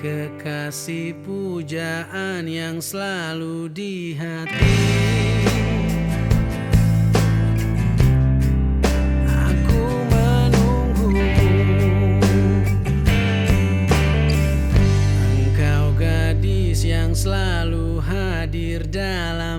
Kekasih pujaan yang selalu di hati. Aku Engkau gadis yang selalu hadir dalam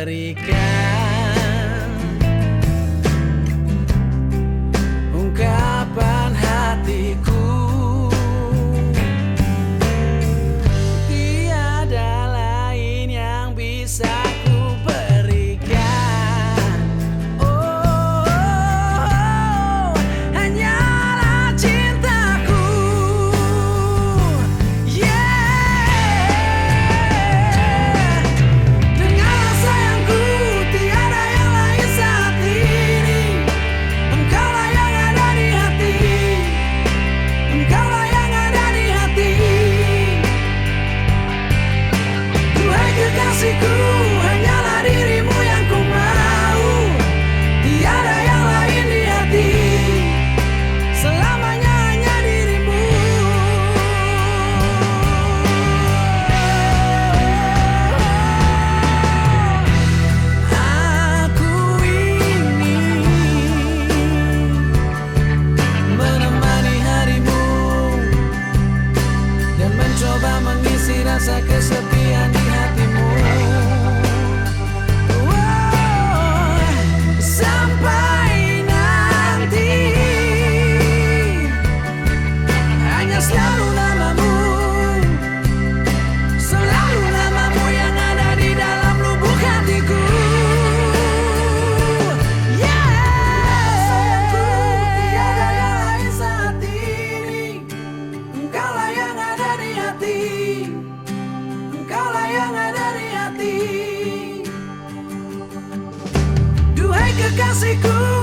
berikan. que casi é cura.